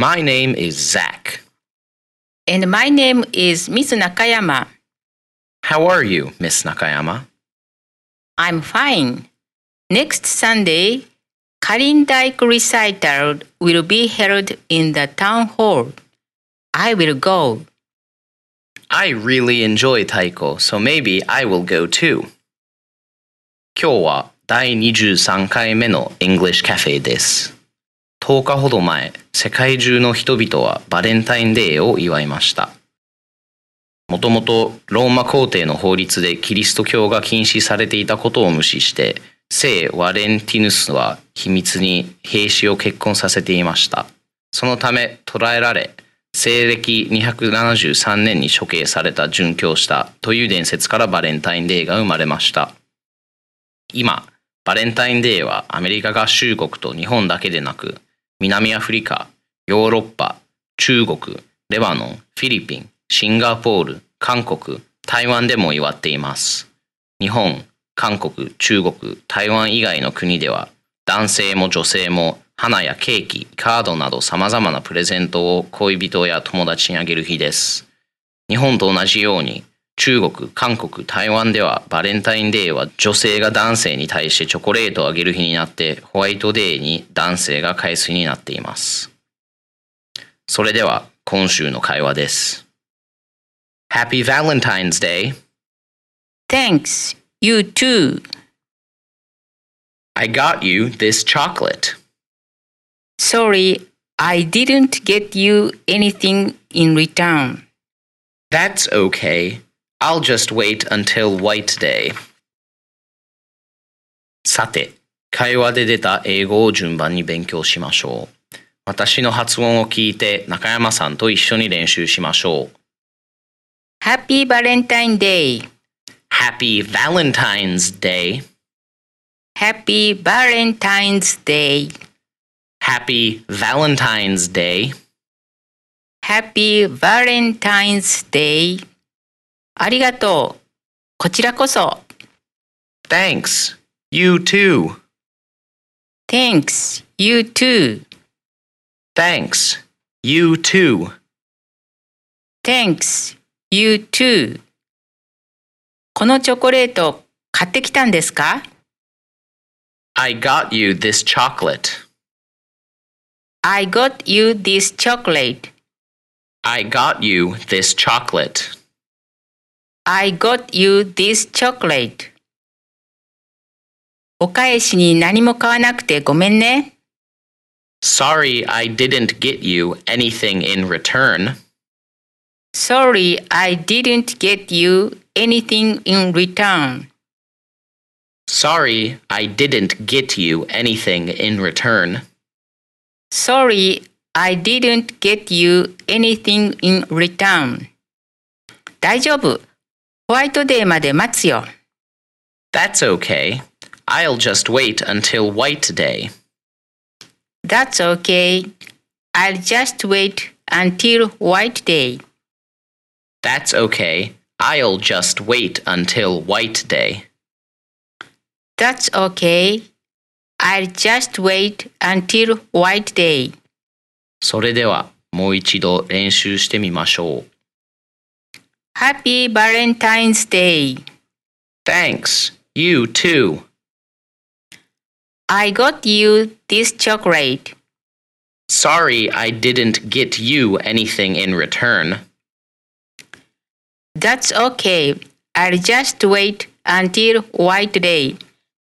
My name is Zach. And my name is Miss Nakayama. How are you, Miss Nakayama? I'm fine. Next Sunday, Karindike recital will be held in the town hall. I will go. I really enjoy taiko, so maybe I will go too. 今日は第23回目の English Cafe です。 10日ほど前、世界中の人々はバレンタインデーを祝いました。もともとローマ皇帝の法律でキリスト教が禁止されていたことを無視して、聖ワレンティヌスは秘密に兵士を結婚させていました。そのため捕らえられ、西暦273年に処刑された殉教したという伝説からバレンタインデーが生まれました。今、バレンタインデーはアメリカ合衆国と日本だけでなく、南アフリカ、ヨーロッパ、中国、レバノン、フィリピン、シンガポール、韓国、台湾でも祝っています。日本、韓国、中国、台湾以外の国では、男性も女性も花やケーキ、カードなど様々なプレゼントを恋人や友達にあげる日です。日本と同じように、中国、韓国、台湾ではバレンタインデーは女性が男性に対してチョコレートをあげる日になって、ホワイトデーに男性が返す日になっています。それでは今週の会話です。Happy Valentine's Day! Thanks. You too. I got you this chocolate. Sorry, I didn't get you anything in return. That's okay. I'll just wait until White Day. さて、会話で出た英語を順番に勉強しましょう。私の発音を聞いて中山さんと一緒に練習しましょう。Happy Valentine Day. Happy Valentine's Day! Happy Valentine's Day. Happy Valentine's Day! Happy Valentine's Day. ありがとう。こちらこそ。Thanks! You too! Thanks. You too. Thanks! You too! Thanks. You too. このチョコレート買ってきたんですか I got you this chocolate. ?I got you this chocolate. I got you this chocolate. I got you this chocolate. お返しに何も買わなくてごめんね。 Sorry I didn't get you anything in return. Sorry, I didn't get you anything in return. Sorry I didn't get you anything in return. Sorry, I didn't get you anything in return. 大丈夫。 ホワイトデーまで待つよ。 That's okay. I'll just wait until White Day. That's okay. I'll just wait until White Day. That's okay. I'll just wait until White Day. That's okay. I'll just wait until White Day. それではもう一度練習してみましょう。 Happy Valentine's Day. Thanks. You too. I got you this chocolate. Sorry I didn't get you anything in return. That's okay. I'll just wait until White Day.